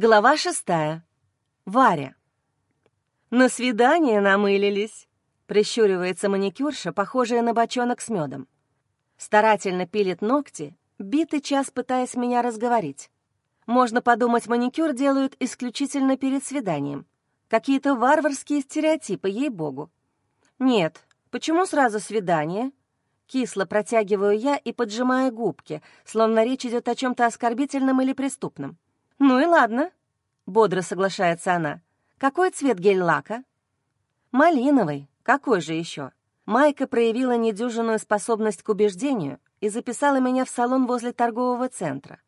Глава шестая. Варя. «На свидание намылились», — прищуривается маникюрша, похожая на бочонок с медом. Старательно пилит ногти, битый час пытаясь меня разговорить. Можно подумать, маникюр делают исключительно перед свиданием. Какие-то варварские стереотипы, ей-богу. Нет, почему сразу свидание? Кисло протягиваю я и поджимаю губки, словно речь идет о чем то оскорбительном или преступном. «Ну и ладно», — бодро соглашается она. «Какой цвет гель-лака?» «Малиновый. Какой же еще?» Майка проявила недюжинную способность к убеждению и записала меня в салон возле торгового центра.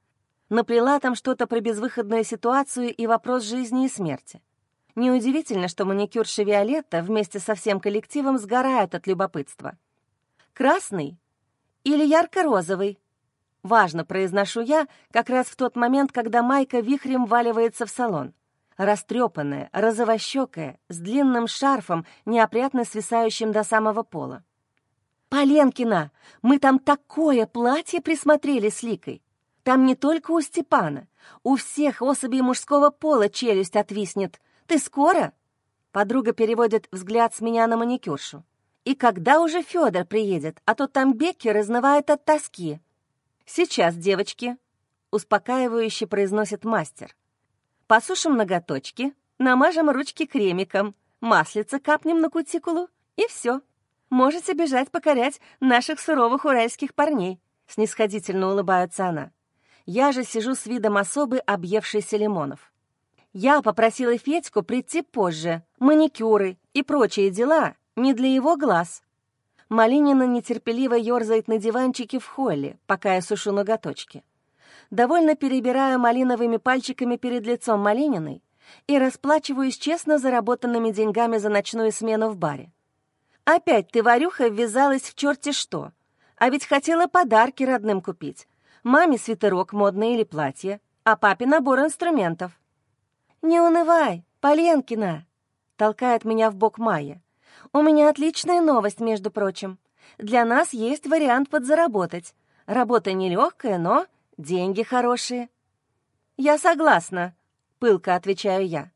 Наплела там что-то про безвыходную ситуацию и вопрос жизни и смерти. Неудивительно, что маникюрша Виолетта вместе со всем коллективом сгорают от любопытства. «Красный или ярко-розовый?» Важно произношу я как раз в тот момент, когда Майка вихрем валивается в салон. Растрепанная, розовощекая, с длинным шарфом, неопрятно свисающим до самого пола. «Поленкина, мы там такое платье присмотрели с Ликой. Там не только у Степана, у всех особей мужского пола челюсть отвиснет. Ты скоро?» Подруга переводит взгляд с меня на маникюршу. «И когда уже Федор приедет, а то там Беккер изнывает от тоски?» «Сейчас, девочки», — успокаивающе произносит мастер. «Посушим ноготочки, намажем ручки кремиком, маслица капнем на кутикулу, и все. Можете бежать покорять наших суровых уральских парней», — снисходительно улыбается она. Я же сижу с видом особы, объевшейся лимонов. Я попросила Федьку прийти позже, маникюры и прочие дела не для его глаз. Малинина нетерпеливо ерзает на диванчике в холле, пока я сушу ноготочки. Довольно перебираю малиновыми пальчиками перед лицом Малининой и расплачиваюсь честно заработанными деньгами за ночную смену в баре. Опять ты, Варюха, ввязалась в черти что. А ведь хотела подарки родным купить. Маме свитерок модный или платье, а папе набор инструментов. «Не унывай, Поленкина!» — толкает меня в бок Майя. У меня отличная новость, между прочим. Для нас есть вариант подзаработать. Работа нелегкая, но деньги хорошие. Я согласна, пылко отвечаю я.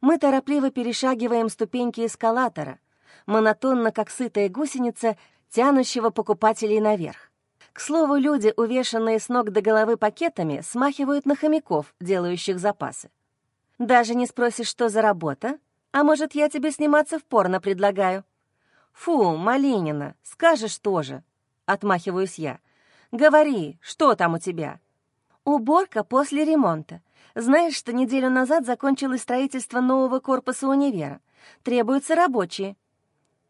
Мы торопливо перешагиваем ступеньки эскалатора, монотонно, как сытая гусеница, тянущего покупателей наверх. К слову, люди, увешанные с ног до головы пакетами, смахивают на хомяков, делающих запасы. Даже не спросишь, что за работа? А может, я тебе сниматься в порно предлагаю?» «Фу, Малинина, скажешь тоже», — отмахиваюсь я. «Говори, что там у тебя?» «Уборка после ремонта. Знаешь, что неделю назад закончилось строительство нового корпуса универа. Требуются рабочие».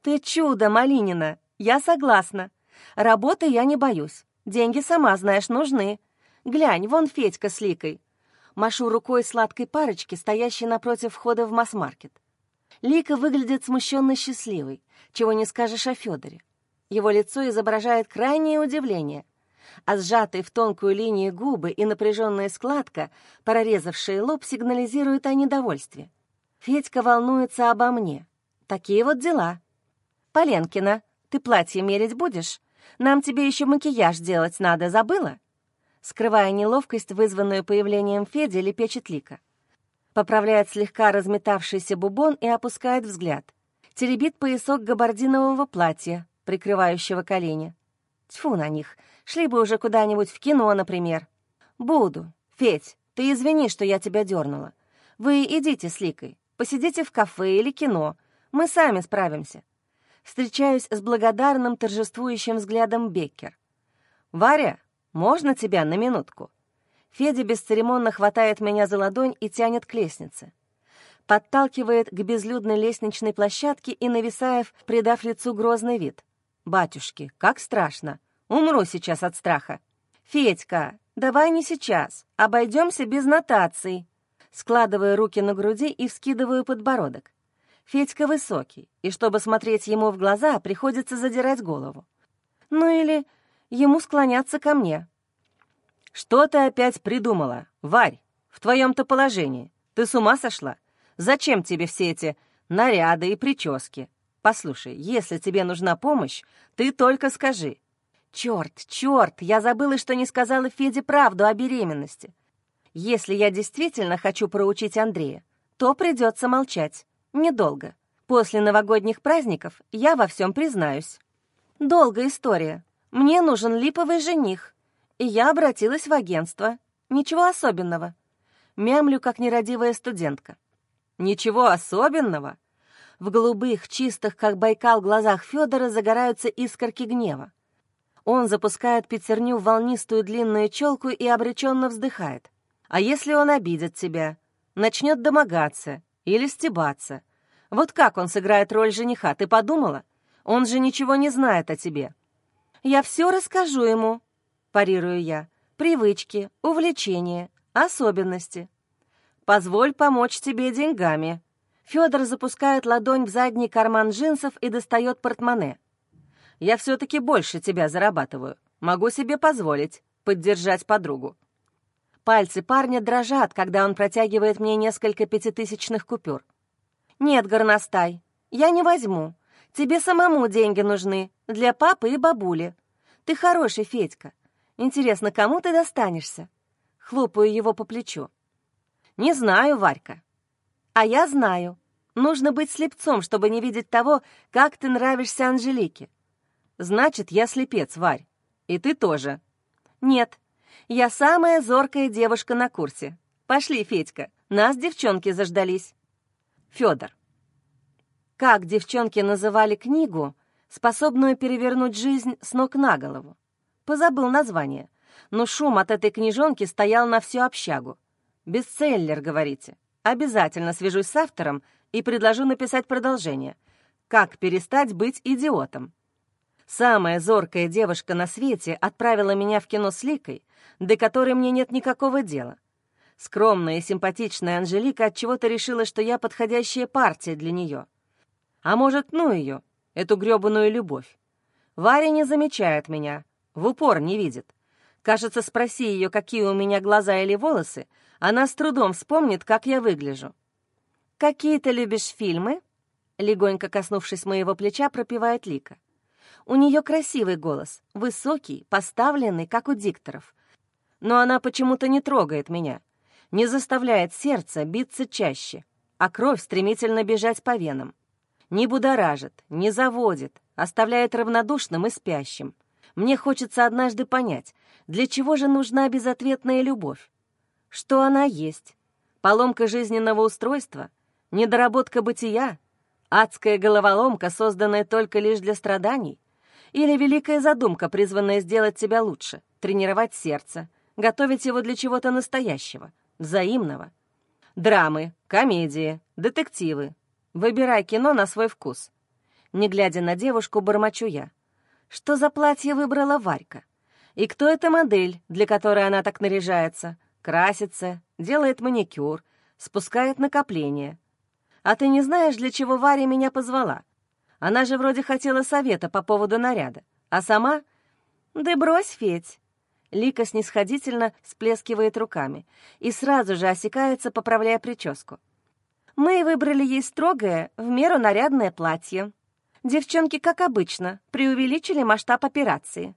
«Ты чудо, Малинина, я согласна. Работы я не боюсь. Деньги, сама знаешь, нужны. Глянь, вон Федька с Ликой». Машу рукой сладкой парочки, стоящей напротив входа в масс-маркет. Лика выглядит смущенно счастливой, чего не скажешь о Федоре. Его лицо изображает крайнее удивление, а сжатые в тонкую линию губы и напряженная складка, прорезавшая лоб, сигнализируют о недовольстве. Федька волнуется обо мне. Такие вот дела. «Поленкина, ты платье мерить будешь? Нам тебе еще макияж делать надо, забыла?» Скрывая неловкость, вызванную появлением Феди, лепечет Лика поправляет слегка разметавшийся бубон и опускает взгляд. Теребит поясок габардинового платья, прикрывающего колени. Тьфу на них, шли бы уже куда-нибудь в кино, например. Буду. Федь, ты извини, что я тебя дернула. Вы идите с Ликой, посидите в кафе или кино. Мы сами справимся. Встречаюсь с благодарным торжествующим взглядом Беккер. «Варя, можно тебя на минутку?» Федя бесцеремонно хватает меня за ладонь и тянет к лестнице. Подталкивает к безлюдной лестничной площадке и, нависая, придав лицу грозный вид. «Батюшки, как страшно! Умру сейчас от страха!» «Федька, давай не сейчас, обойдемся без нотаций!» Складываю руки на груди и вскидываю подбородок. Федька высокий, и чтобы смотреть ему в глаза, приходится задирать голову. Ну или ему склоняться ко мне, «Что ты опять придумала, Варь? В твоем-то положении. Ты с ума сошла? Зачем тебе все эти наряды и прически? Послушай, если тебе нужна помощь, ты только скажи». «Черт, черт, я забыла, что не сказала Феде правду о беременности. Если я действительно хочу проучить Андрея, то придется молчать. Недолго. После новогодних праздников я во всем признаюсь. Долгая история. Мне нужен липовый жених. И я обратилась в агентство. Ничего особенного. Мямлю, как нерадивая студентка. Ничего особенного? В голубых, чистых, как Байкал, глазах Федора загораются искорки гнева. Он запускает пятерню в волнистую длинную челку и обреченно вздыхает. А если он обидит тебя? Начнет домогаться или стебаться? Вот как он сыграет роль жениха, ты подумала? Он же ничего не знает о тебе. Я все расскажу ему, парирую я. Привычки, увлечения, особенности. Позволь помочь тебе деньгами. Федор запускает ладонь в задний карман джинсов и достает портмоне. Я все-таки больше тебя зарабатываю. Могу себе позволить поддержать подругу. Пальцы парня дрожат, когда он протягивает мне несколько пятитысячных купюр. «Нет, горностай, я не возьму. Тебе самому деньги нужны, для папы и бабули. Ты хороший, Федька. Интересно, кому ты достанешься?» Хлопаю его по плечу. «Не знаю, Варька». «А я знаю. Нужно быть слепцом, чтобы не видеть того, как ты нравишься Анжелике». «Значит, я слепец, Варь. И ты тоже». «Нет, я самая зоркая девушка на курсе. Пошли, Федька, нас девчонки заждались». Федор. Как девчонки называли книгу, способную перевернуть жизнь с ног на голову? Позабыл название, но шум от этой книжонки стоял на всю общагу. «Бестселлер», говорите. Обязательно свяжусь с автором и предложу написать продолжение. «Как перестать быть идиотом». Самая зоркая девушка на свете отправила меня в кино с Ликой, до которой мне нет никакого дела. Скромная и симпатичная Анжелика отчего-то решила, что я подходящая партия для нее. А может, ну ее, эту грёбаную любовь. Варя не замечает меня, в упор не видит. Кажется, спроси ее, какие у меня глаза или волосы, она с трудом вспомнит, как я выгляжу. «Какие ты любишь фильмы?» Легонько коснувшись моего плеча, пропевает Лика. У нее красивый голос, высокий, поставленный, как у дикторов. Но она почему-то не трогает меня, не заставляет сердце биться чаще, а кровь стремительно бежать по венам. Не будоражит, не заводит, оставляет равнодушным и спящим. Мне хочется однажды понять, для чего же нужна безответная любовь? Что она есть? Поломка жизненного устройства? Недоработка бытия? Адская головоломка, созданная только лишь для страданий? Или великая задумка, призванная сделать тебя лучше, тренировать сердце, готовить его для чего-то настоящего, взаимного? Драмы, комедии, детективы. Выбирай кино на свой вкус. Не глядя на девушку, бормочу я. Что за платье выбрала Варька? И кто эта модель, для которой она так наряжается? Красится, делает маникюр, спускает накопление. А ты не знаешь, для чего Варя меня позвала? Она же вроде хотела совета по поводу наряда. А сама... Да брось, Федь. Лика снисходительно сплескивает руками и сразу же осекается, поправляя прическу. Мы выбрали ей строгое, в меру нарядное платье. Девчонки, как обычно, преувеличили масштаб операции.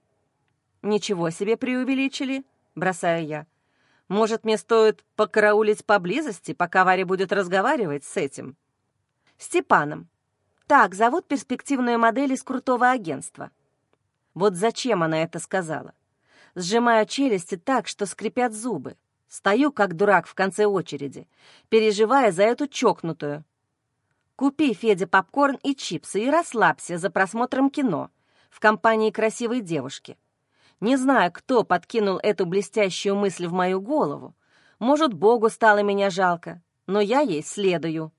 «Ничего себе преувеличили», — бросаю я. «Может, мне стоит покараулить поблизости, пока Варя будет разговаривать с этим?» «Степаном. Так зовут перспективную модель из крутого агентства». Вот зачем она это сказала? Сжимаю челюсти так, что скрипят зубы. Стою, как дурак, в конце очереди, переживая за эту чокнутую, Купи Феде попкорн и чипсы и расслабься за просмотром кино в компании красивой девушки. Не знаю, кто подкинул эту блестящую мысль в мою голову. Может, Богу стало меня жалко, но я ей следую.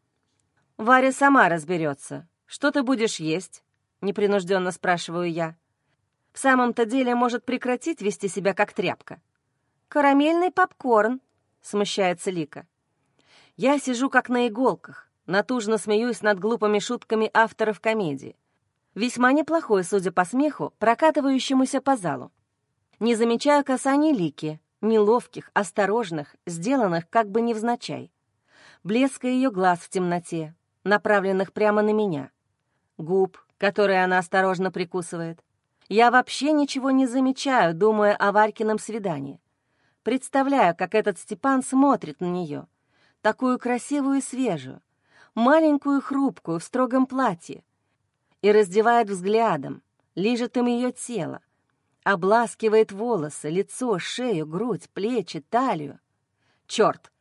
Варя сама разберется. Что ты будешь есть? Непринужденно спрашиваю я. В самом-то деле может прекратить вести себя как тряпка. «Карамельный попкорн», — смущается Лика. Я сижу как на иголках, Натужно смеюсь над глупыми шутками авторов комедии. Весьма неплохой, судя по смеху, прокатывающемуся по залу. Не замечаю касаний Лики, неловких, осторожных, сделанных как бы невзначай. Блеска ее глаз в темноте, направленных прямо на меня. Губ, которые она осторожно прикусывает. Я вообще ничего не замечаю, думая о Варькином свидании. Представляю, как этот Степан смотрит на нее, такую красивую и свежую, маленькую хрупкую в строгом платье, и раздевает взглядом, лижет им ее тело, обласкивает волосы, лицо, шею, грудь, плечи, талию. Черт,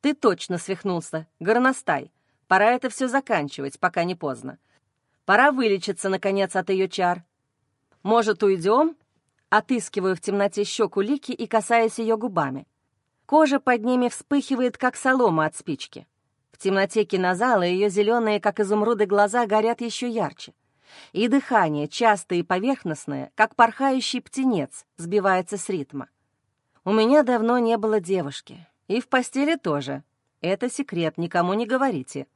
ты точно свихнулся, горностай. Пора это все заканчивать, пока не поздно. Пора вылечиться, наконец, от ее чар. Может, уйдем? Отыскиваю в темноте щеку Лики и касаюсь ее губами. Кожа под ними вспыхивает, как солома от спички. Темноте кинозала ее зеленые, как изумруды, глаза горят еще ярче. И дыхание, частое и поверхностное, как порхающий птенец, сбивается с ритма. У меня давно не было девушки. И в постели тоже. Это секрет, никому не говорите.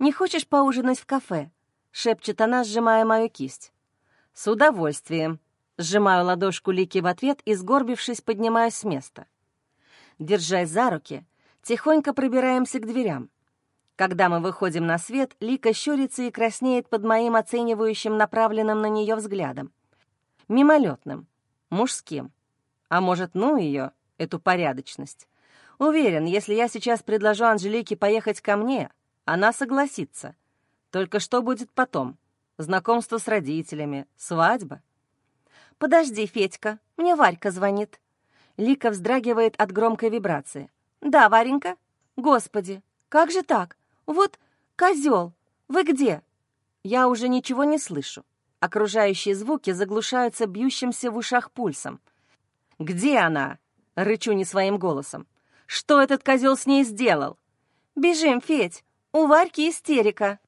«Не хочешь поужинать в кафе?» — шепчет она, сжимая мою кисть. «С удовольствием». Сжимаю ладошку Лики в ответ и, сгорбившись, поднимаюсь с места. Держась за руки, тихонько пробираемся к дверям. Когда мы выходим на свет, Лика щурится и краснеет под моим оценивающим направленным на нее взглядом. Мимолетным, мужским. А может, ну ее, эту порядочность. Уверен, если я сейчас предложу Анжелике поехать ко мне, она согласится. Только что будет потом? Знакомство с родителями, свадьба. «Подожди, Федька, мне Варька звонит». Лика вздрагивает от громкой вибрации. «Да, Варенька? Господи, как же так? Вот козел, вы где?» Я уже ничего не слышу. Окружающие звуки заглушаются бьющимся в ушах пульсом. «Где она?» — рычу не своим голосом. «Что этот козел с ней сделал?» «Бежим, Федь, у Варьки истерика!»